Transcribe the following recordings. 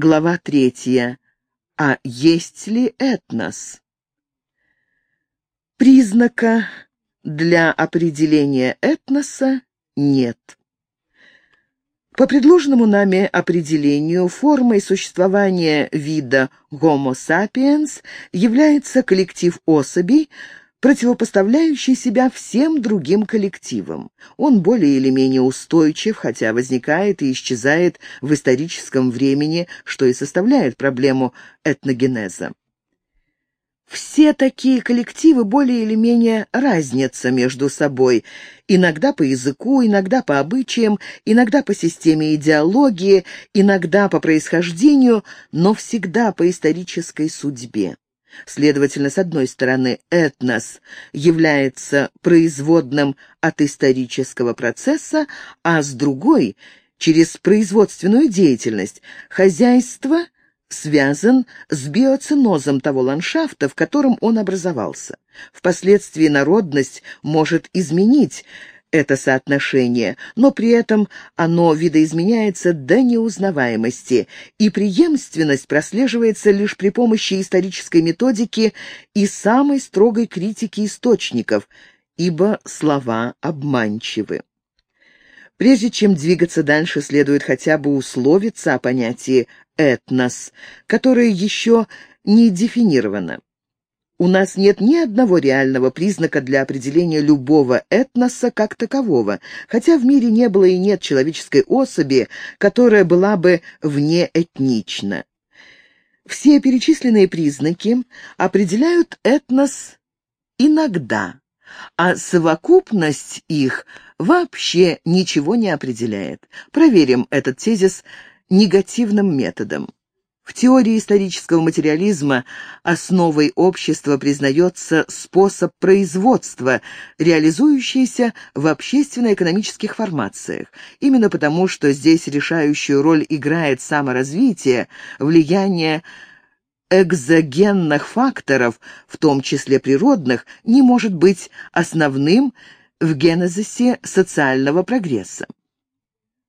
Глава третья. А есть ли этнос? Признака для определения этноса нет. По предложенному нами определению, формой существования вида Homo sapiens является коллектив особей, противопоставляющий себя всем другим коллективам. Он более или менее устойчив, хотя возникает и исчезает в историческом времени, что и составляет проблему этногенеза. Все такие коллективы более или менее разнятся между собой, иногда по языку, иногда по обычаям, иногда по системе идеологии, иногда по происхождению, но всегда по исторической судьбе. Следовательно, с одной стороны, этнос является производным от исторического процесса, а с другой, через производственную деятельность, хозяйство – связан с биоцинозом того ландшафта, в котором он образовался. Впоследствии народность может изменить это соотношение, но при этом оно видоизменяется до неузнаваемости, и преемственность прослеживается лишь при помощи исторической методики и самой строгой критики источников, ибо слова обманчивы. Прежде чем двигаться дальше, следует хотя бы условиться о понятии «этнос», которое еще не дефинировано. У нас нет ни одного реального признака для определения любого этноса как такового, хотя в мире не было и нет человеческой особи, которая была бы внеэтнична. Все перечисленные признаки определяют этнос иногда, а совокупность их вообще ничего не определяет. Проверим этот тезис негативным методом. В теории исторического материализма основой общества признается способ производства, реализующийся в общественно-экономических формациях. Именно потому, что здесь решающую роль играет саморазвитие, влияние экзогенных факторов, в том числе природных, не может быть основным в генезисе социального прогресса.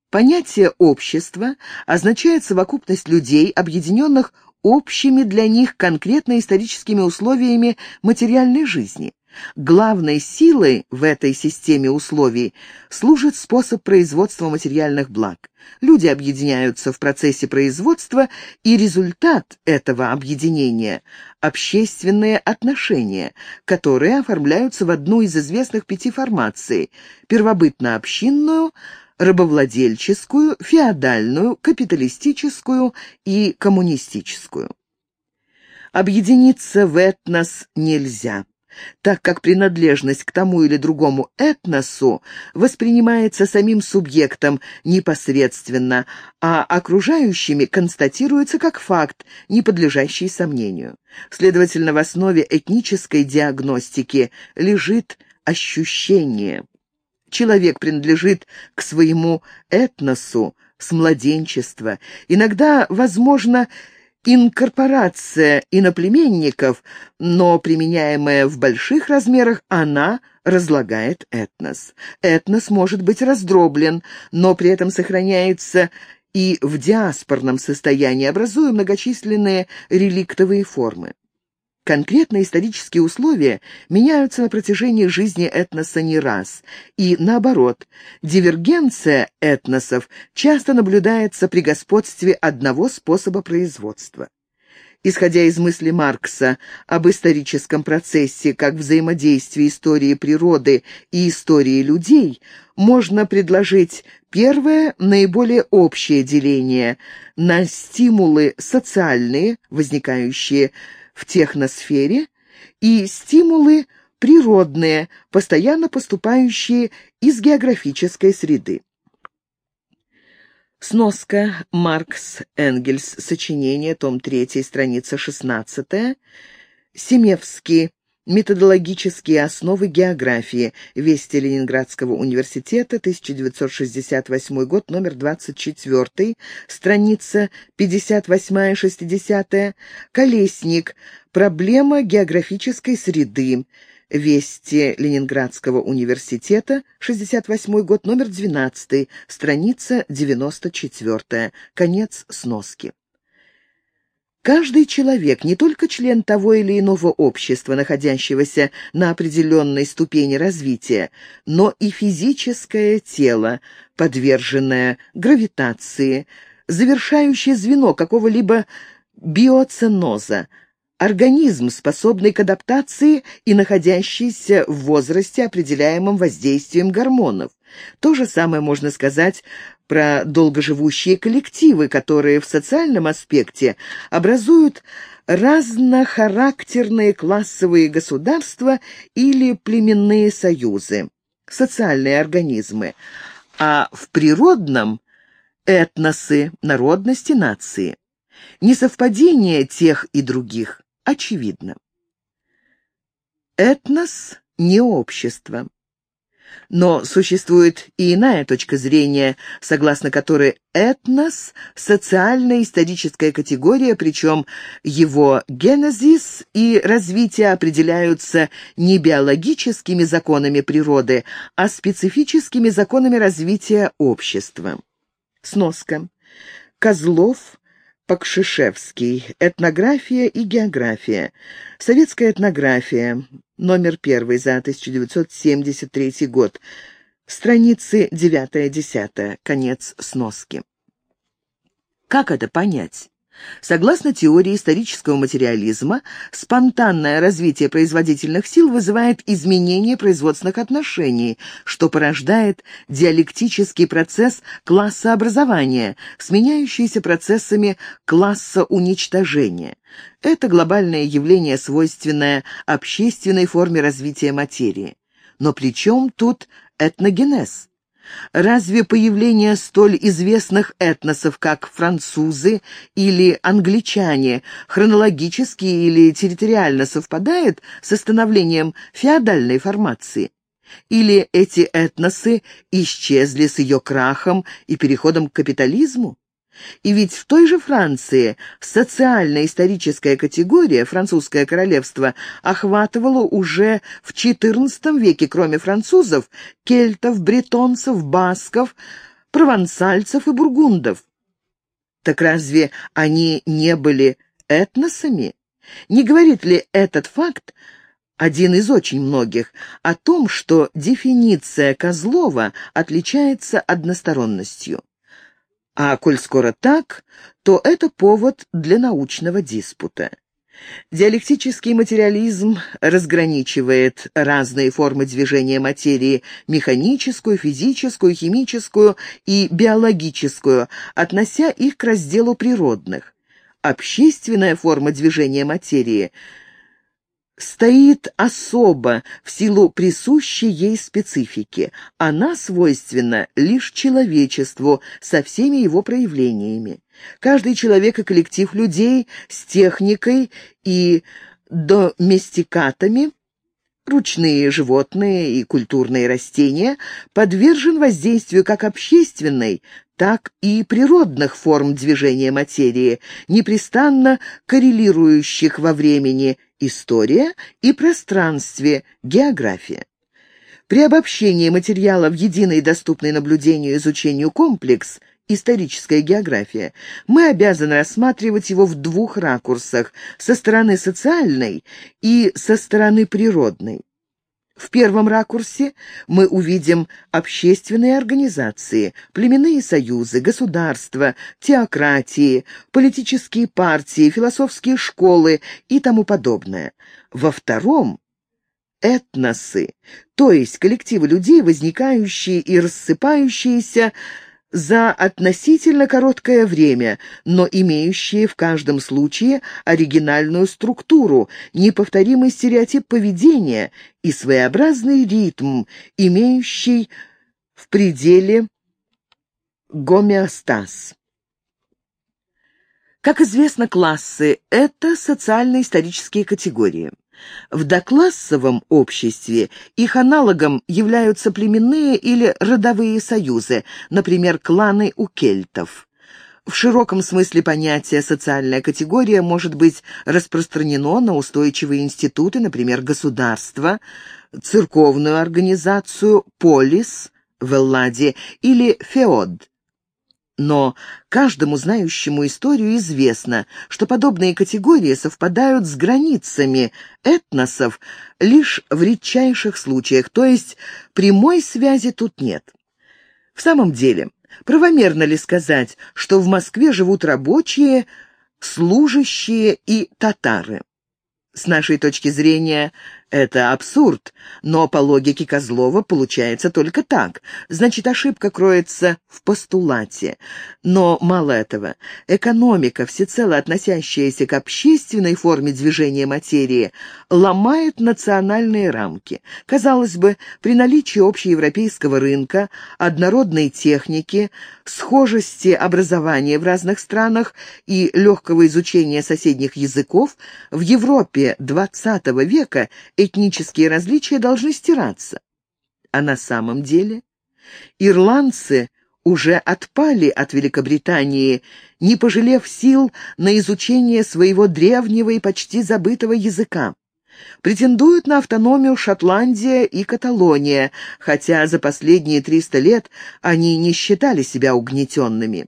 Понятие «общество» означает совокупность людей, объединенных общими для них конкретно историческими условиями материальной жизни. Главной силой в этой системе условий служит способ производства материальных благ. Люди объединяются в процессе производства, и результат этого объединения – общественные отношения, которые оформляются в одну из известных пяти формаций – первобытно-общинную, рабовладельческую, феодальную, капиталистическую и коммунистическую. Объединиться в этнос нельзя так как принадлежность к тому или другому этносу воспринимается самим субъектом непосредственно, а окружающими констатируется как факт, не подлежащий сомнению. Следовательно, в основе этнической диагностики лежит ощущение. Человек принадлежит к своему этносу с младенчества. Иногда, возможно, инкорпорация иноплеменников, но применяемая в больших размерах, она разлагает этнос. Этнос может быть раздроблен, но при этом сохраняется и в диаспорном состоянии, образуя многочисленные реликтовые формы. Конкретные исторические условия меняются на протяжении жизни этноса не раз, и наоборот, дивергенция этносов часто наблюдается при господстве одного способа производства. Исходя из мысли Маркса об историческом процессе как взаимодействии истории природы и истории людей, можно предложить первое, наиболее общее деление на стимулы социальные, возникающие в техносфере, и стимулы природные, постоянно поступающие из географической среды. Сноска Маркс Энгельс. Сочинение. Том 3. Страница 16. Семевский. Методологические основы географии. Вести Ленинградского университета, 1968 год, номер 24, страница 58-60. Колесник. Проблема географической среды. Вести Ленинградского университета, 68 год, номер 12, страница 94. Конец сноски. Каждый человек не только член того или иного общества, находящегося на определенной ступени развития, но и физическое тело, подверженное гравитации, завершающее звено какого-либо биоценоза, организм, способный к адаптации и находящийся в возрасте, определяемом воздействием гормонов. То же самое можно сказать про долгоживущие коллективы, которые в социальном аспекте образуют разнохарактерные классовые государства или племенные союзы, социальные организмы, а в природном – этносы, народности, нации. Несовпадение тех и других очевидно. Этнос – не общество. Но существует и иная точка зрения, согласно которой этнос – социальная историческая категория, причем его генезис и развитие определяются не биологическими законами природы, а специфическими законами развития общества. Сноска. Козлов Покшишевский. Этнография и география. Советская этнография. Номер первый за 1973 год. Страницы 9-10. Конец сноски. Как это понять? Согласно теории исторического материализма, спонтанное развитие производительных сил вызывает изменение производственных отношений, что порождает диалектический процесс классообразования, сменяющийся процессами класса уничтожения. Это глобальное явление, свойственное общественной форме развития материи. Но при чем тут этногенез? Разве появление столь известных этносов, как французы или англичане, хронологически или территориально совпадает с становлением феодальной формации? Или эти этносы исчезли с ее крахом и переходом к капитализму? И ведь в той же Франции социально-историческая категория «французское королевство» охватывала уже в XIV веке, кроме французов, кельтов, бретонцев, басков, провансальцев и бургундов. Так разве они не были этносами? Не говорит ли этот факт, один из очень многих, о том, что дефиниция Козлова отличается односторонностью? А коль скоро так, то это повод для научного диспута. Диалектический материализм разграничивает разные формы движения материи – механическую, физическую, химическую и биологическую, относя их к разделу природных. Общественная форма движения материи – стоит особо в силу присущей ей специфики. Она свойственна лишь человечеству со всеми его проявлениями. Каждый человек и коллектив людей с техникой и доместикатами ручные животные и культурные растения подвержен воздействию как общественной, так и природных форм движения материи, непрестанно коррелирующих во времени история и пространстве, география. При обобщении материала в единый доступный наблюдению и изучению комплекс историческая география, мы обязаны рассматривать его в двух ракурсах – со стороны социальной и со стороны природной. В первом ракурсе мы увидим общественные организации, племенные союзы, государства, теократии, политические партии, философские школы и тому подобное. Во втором – этносы, то есть коллективы людей, возникающие и рассыпающиеся за относительно короткое время, но имеющие в каждом случае оригинальную структуру, неповторимый стереотип поведения и своеобразный ритм, имеющий в пределе гомеостаз. Как известно, классы – это социально-исторические категории. В доклассовом обществе их аналогом являются племенные или родовые союзы, например, кланы у кельтов. В широком смысле понятие «социальная категория» может быть распространено на устойчивые институты, например, государство, церковную организацию, полис в Элладе или феод. Но каждому знающему историю известно, что подобные категории совпадают с границами этносов лишь в редчайших случаях, то есть прямой связи тут нет. В самом деле, правомерно ли сказать, что в Москве живут рабочие, служащие и татары? С нашей точки зрения, это абсурд, но по логике Козлова получается только так. Значит, ошибка кроется в постулате. Но мало этого. Экономика, всецело относящаяся к общественной форме движения материи, ломает национальные рамки. Казалось бы, при наличии общеевропейского рынка, однородной техники, схожести образования в разных странах и легкого изучения соседних языков, в Европе XX века этнические различия должны стираться. А на самом деле ирландцы уже отпали от Великобритании, не пожалев сил на изучение своего древнего и почти забытого языка. Претендуют на автономию Шотландия и Каталония, хотя за последние 300 лет они не считали себя угнетенными.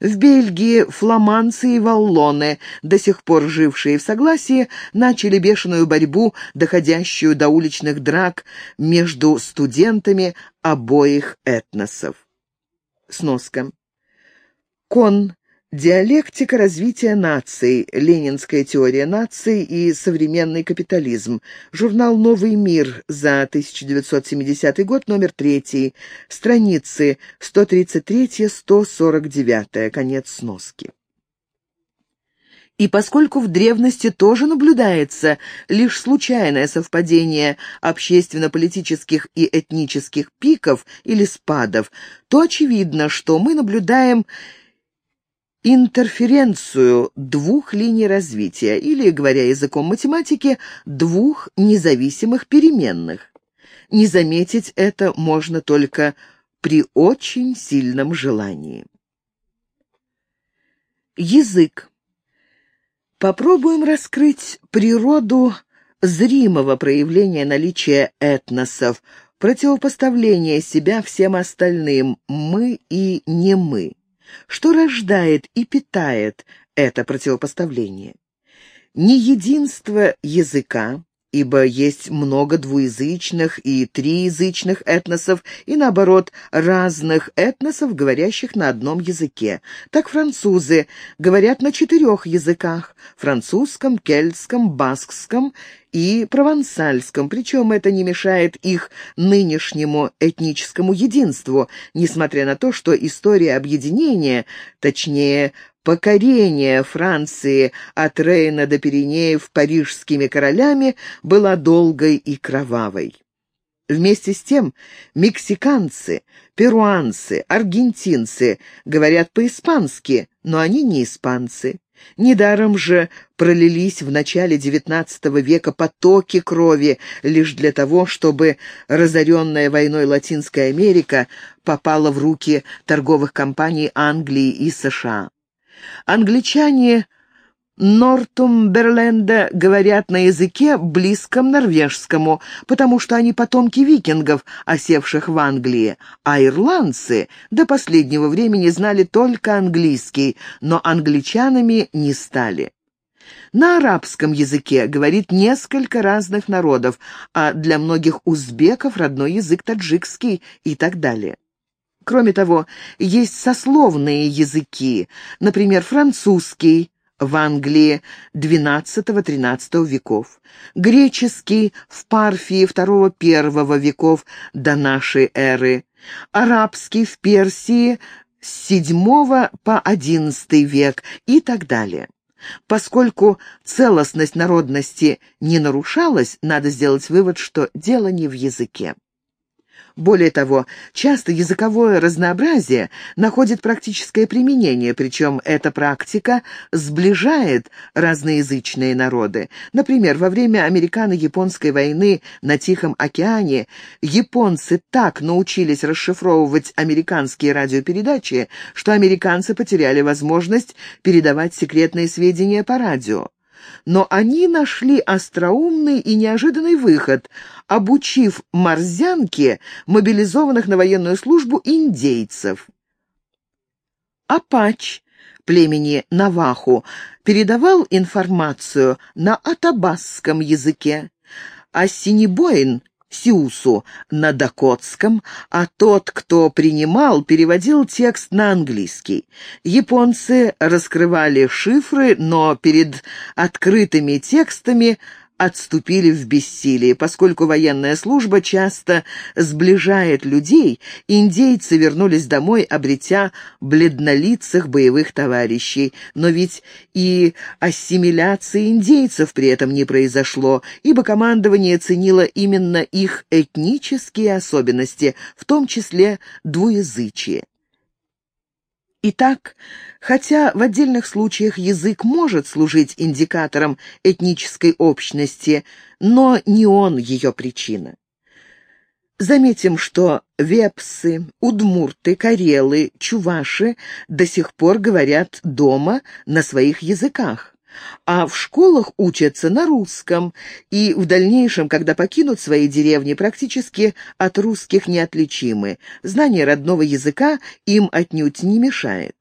В Бельгии фламандцы и валлоны, до сих пор жившие в согласии, начали бешеную борьбу, доходящую до уличных драк между студентами обоих этносов. Сноска. Кон Диалектика развития наций, Ленинская теория наций и современный капитализм. Журнал «Новый мир» за 1970 год, номер 3, страницы 133-149, конец сноски. И поскольку в древности тоже наблюдается лишь случайное совпадение общественно-политических и этнических пиков или спадов, то очевидно, что мы наблюдаем интерференцию двух линий развития, или, говоря языком математики, двух независимых переменных. Не заметить это можно только при очень сильном желании. Язык. Попробуем раскрыть природу зримого проявления наличия этносов, противопоставления себя всем остальным «мы» и «не мы» что рождает и питает это противопоставление. Не единство языка, ибо есть много двуязычных и триязычных этносов, и, наоборот, разных этносов, говорящих на одном языке. Так французы говорят на четырех языках – французском, кельтском, баскском и провансальском, причем это не мешает их нынешнему этническому единству, несмотря на то, что история объединения, точнее, покорения Франции от Рейна до Пиренеев парижскими королями была долгой и кровавой. Вместе с тем мексиканцы, перуанцы, аргентинцы говорят по-испански, но они не испанцы. Недаром же пролились в начале XIX века потоки крови лишь для того, чтобы разоренная войной Латинская Америка попала в руки торговых компаний Англии и США. Англичане Нортумберленда говорят на языке, близком норвежскому, потому что они потомки викингов, осевших в Англии, а ирландцы до последнего времени знали только английский, но англичанами не стали. На арабском языке говорит несколько разных народов, а для многих узбеков родной язык таджикский и так далее. Кроме того, есть сословные языки, например, французский, в Англии XII-XIII веков, греческий в Парфии II-I веков до нашей эры, арабский в Персии с VII по XI век и так далее. Поскольку целостность народности не нарушалась, надо сделать вывод, что дело не в языке. Более того, часто языковое разнообразие находит практическое применение, причем эта практика сближает разноязычные народы. Например, во время американо-японской войны на Тихом океане японцы так научились расшифровывать американские радиопередачи, что американцы потеряли возможность передавать секретные сведения по радио но они нашли остроумный и неожиданный выход, обучив морзянке мобилизованных на военную службу индейцев. Апач племени Наваху передавал информацию на атабасском языке, а Синебоин Сиусу на дакотском, а тот, кто принимал, переводил текст на английский. Японцы раскрывали шифры, но перед открытыми текстами отступили в бессилие. Поскольку военная служба часто сближает людей, индейцы вернулись домой, обретя бледнолицых боевых товарищей. Но ведь и ассимиляции индейцев при этом не произошло, ибо командование ценило именно их этнические особенности, в том числе двуязычие. Итак, хотя в отдельных случаях язык может служить индикатором этнической общности, но не он ее причина. Заметим, что вепсы, удмурты, карелы, чуваши до сих пор говорят дома на своих языках а в школах учатся на русском, и в дальнейшем, когда покинут свои деревни, практически от русских неотличимы. Знание родного языка им отнюдь не мешает.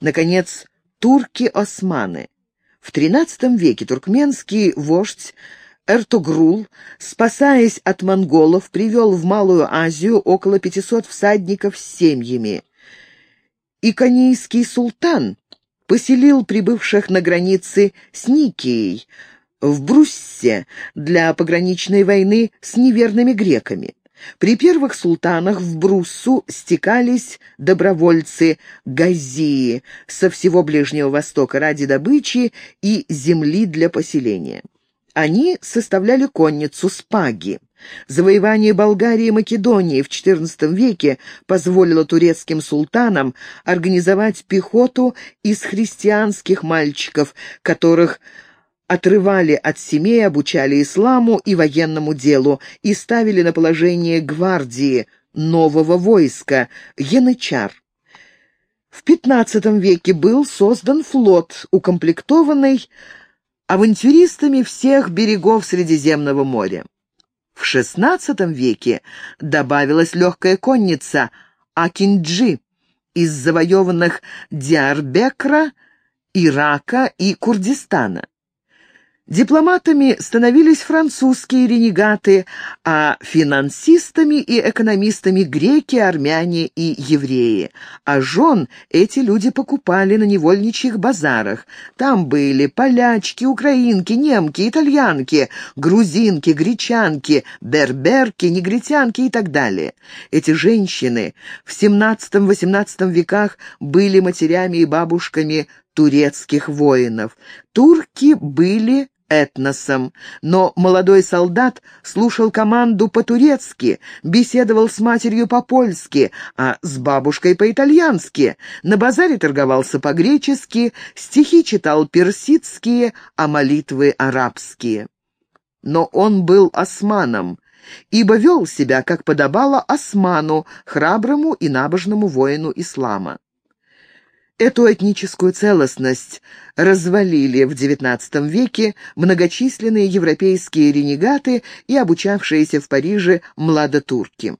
Наконец, турки-османы. В XIII веке туркменский вождь Эртугрул, спасаясь от монголов, привел в Малую Азию около 500 всадников с семьями. Иконийский султан поселил прибывших на границе с Никией в Бруссе для пограничной войны с неверными греками. При первых султанах в Бруссу стекались добровольцы Газии со всего Ближнего Востока ради добычи и земли для поселения. Они составляли конницу спаги. Завоевание Болгарии и Македонии в XIV веке позволило турецким султанам организовать пехоту из христианских мальчиков, которых отрывали от семей, обучали исламу и военному делу и ставили на положение гвардии нового войска – янычар. В XV веке был создан флот, укомплектованный авантюристами всех берегов Средиземного моря. В XVI веке добавилась легкая конница Акинджи из завоеванных Диарбекра, Ирака и Курдистана. Дипломатами становились французские ренегаты, а финансистами и экономистами греки, армяне и евреи. А жен эти люди покупали на невольничьих базарах. Там были полячки, украинки, немки, итальянки, грузинки, гречанки, берберки, негритянки и так далее. Эти женщины в XVII-XVIII веках были матерями и бабушками турецких воинов. Турки были этносом, но молодой солдат слушал команду по-турецки, беседовал с матерью по-польски, а с бабушкой по-итальянски, на базаре торговался по-гречески, стихи читал персидские, а молитвы арабские. Но он был османом, ибо вел себя, как подобало осману, храброму и набожному воину ислама. Эту этническую целостность развалили в XIX веке многочисленные европейские ренегаты и обучавшиеся в Париже младотурки.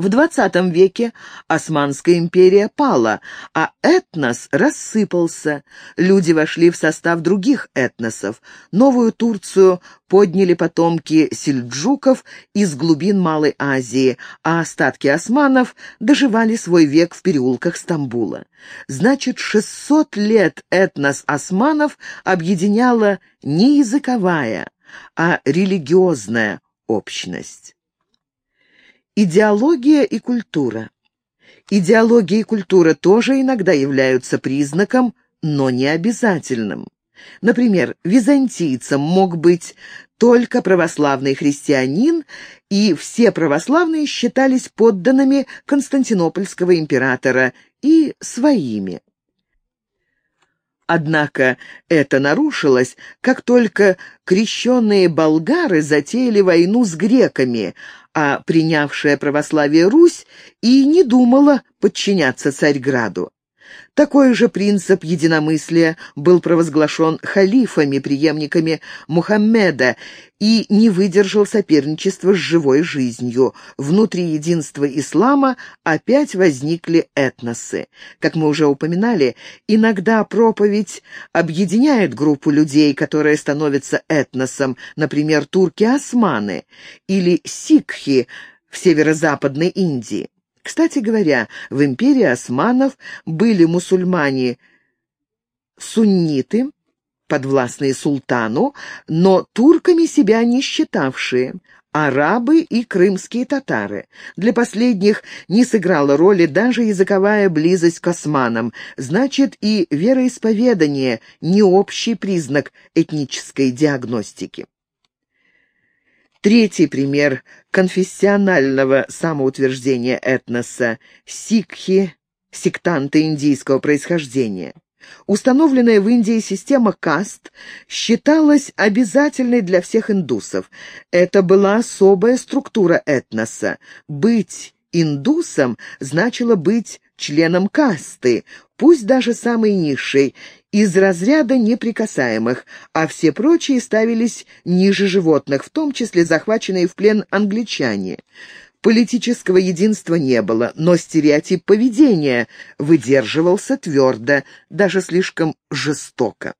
В XX веке Османская империя пала, а этнос рассыпался. Люди вошли в состав других этносов. Новую Турцию подняли потомки сельджуков из глубин Малой Азии, а остатки османов доживали свой век в переулках Стамбула. Значит, 600 лет этнос османов объединяла не языковая, а религиозная общность. Идеология и культура. Идеология и культура тоже иногда являются признаком, но не обязательным. Например, византийцем мог быть только православный христианин, и все православные считались подданными константинопольского императора и своими. Однако это нарушилось, как только крещенные болгары затеяли войну с греками, а принявшая православие Русь и не думала подчиняться Царьграду. Такой же принцип единомыслия был провозглашен халифами, преемниками Мухаммеда, и не выдержал соперничества с живой жизнью. Внутри единства ислама опять возникли этносы. Как мы уже упоминали, иногда проповедь объединяет группу людей, которая становится этносом, например, турки-османы или сикхи в северо-западной Индии. Кстати говоря, в империи османов были мусульмане сунниты, подвластные султану, но турками себя не считавшие, арабы и крымские татары. Для последних не сыграла роли даже языковая близость к османам, значит и вероисповедание не общий признак этнической диагностики. Третий пример конфессионального самоутверждения этноса – сикхи, сектанты индийского происхождения. Установленная в Индии система каст считалась обязательной для всех индусов. Это была особая структура этноса. Быть индусом значило быть членом касты, пусть даже самой низшей, из разряда неприкасаемых, а все прочие ставились ниже животных, в том числе захваченные в плен англичане. Политического единства не было, но стереотип поведения выдерживался твердо, даже слишком жестоко.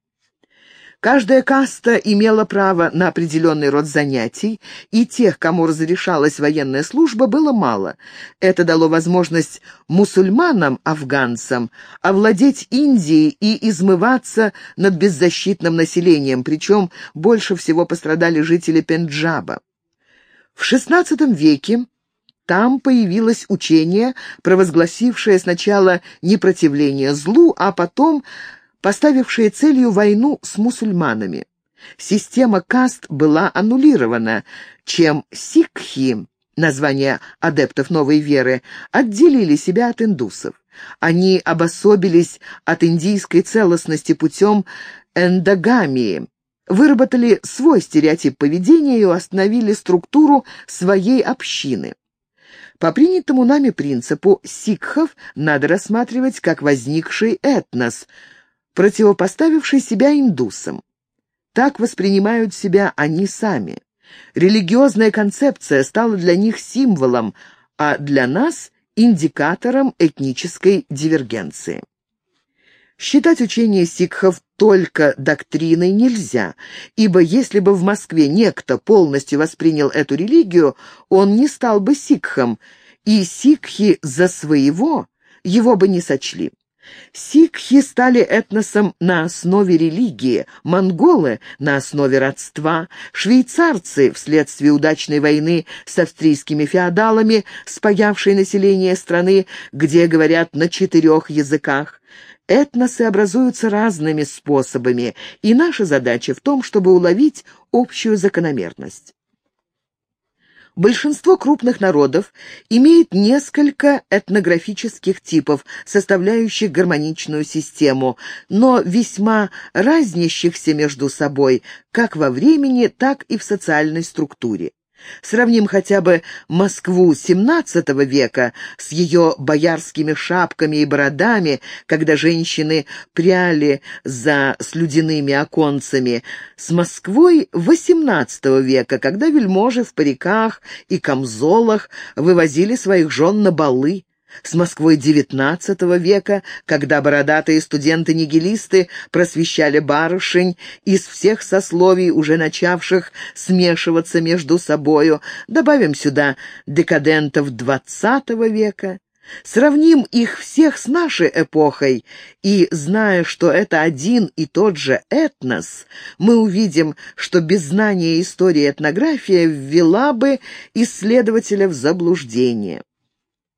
Каждая каста имела право на определенный род занятий, и тех, кому разрешалась военная служба, было мало. Это дало возможность мусульманам-афганцам овладеть Индией и измываться над беззащитным населением, причем больше всего пострадали жители Пенджаба. В XVI веке там появилось учение, провозгласившее сначала непротивление злу, а потом поставившие целью войну с мусульманами. Система каст была аннулирована, чем сикхи, название адептов новой веры, отделили себя от индусов. Они обособились от индийской целостности путем эндогамии, выработали свой стереотип поведения и установили структуру своей общины. По принятому нами принципу сикхов надо рассматривать как возникший этнос – противопоставивший себя индусам. Так воспринимают себя они сами. Религиозная концепция стала для них символом, а для нас – индикатором этнической дивергенции. Считать учение сикхов только доктриной нельзя, ибо если бы в Москве некто полностью воспринял эту религию, он не стал бы сикхом, и сикхи за своего его бы не сочли. Сикхи стали этносом на основе религии, монголы — на основе родства, швейцарцы — вследствие удачной войны с австрийскими феодалами, спаявшей население страны, где говорят на четырех языках. Этносы образуются разными способами, и наша задача в том, чтобы уловить общую закономерность. Большинство крупных народов имеет несколько этнографических типов, составляющих гармоничную систему, но весьма разнящихся между собой как во времени, так и в социальной структуре. Сравним хотя бы Москву XVII века с ее боярскими шапками и бородами, когда женщины пряли за слюдяными оконцами, с Москвой XVIII века, когда вельможи в париках и камзолах вывозили своих жен на балы с Москвой XIX века, когда бородатые студенты-нигилисты просвещали барышень из всех сословий, уже начавших смешиваться между собою. Добавим сюда декадентов XX века. Сравним их всех с нашей эпохой, и, зная, что это один и тот же этнос, мы увидим, что без знания истории этнография ввела бы исследователя в заблуждение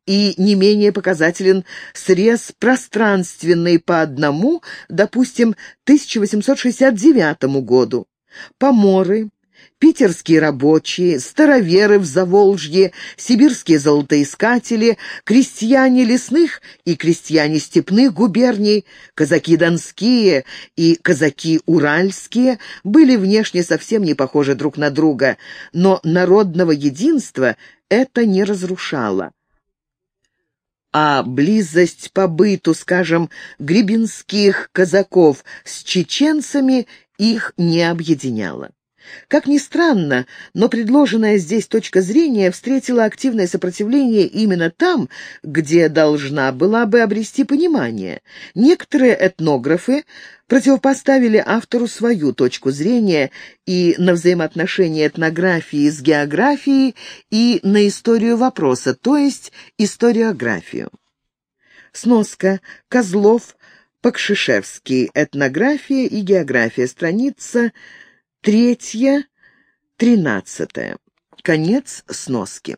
и не менее показателен срез пространственный по одному, допустим, 1869 году. Поморы, питерские рабочие, староверы в Заволжье, сибирские золотоискатели, крестьяне лесных и крестьяне степных губерний, казаки донские и казаки уральские были внешне совсем не похожи друг на друга, но народного единства это не разрушало. А близость по быту, скажем, гребенских казаков с чеченцами их не объединяла. Как ни странно, но предложенная здесь точка зрения встретила активное сопротивление именно там, где должна была бы обрести понимание. Некоторые этнографы противопоставили автору свою точку зрения и на взаимоотношения этнографии с географией, и на историю вопроса, то есть историографию. Сноска. Козлов. Покшишевский. Этнография и география. Страница Третья, тринадцатая. Конец сноски.